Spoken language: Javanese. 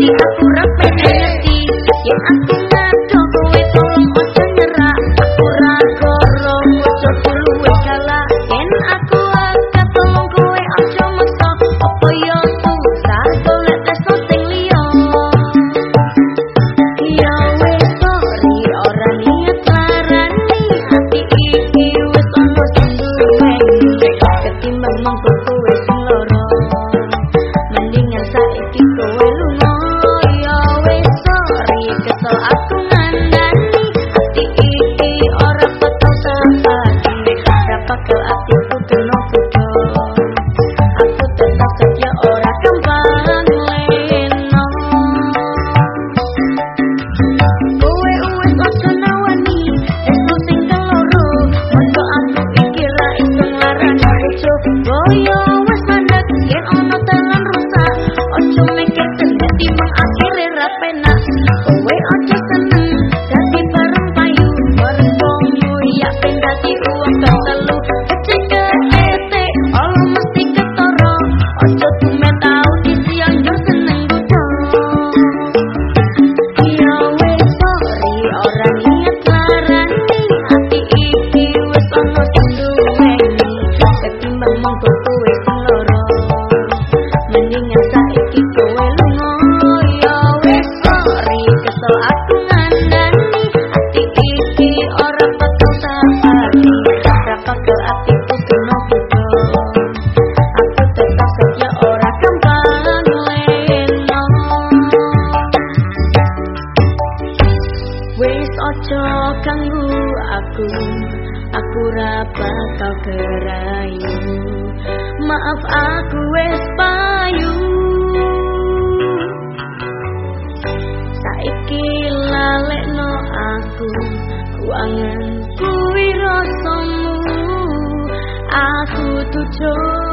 Pizza ojo kanggu aku aku rapat kau gerai maaf aku wes payu. Saiki lalekno aku kuangan kuwi rasamu. Aku tujuh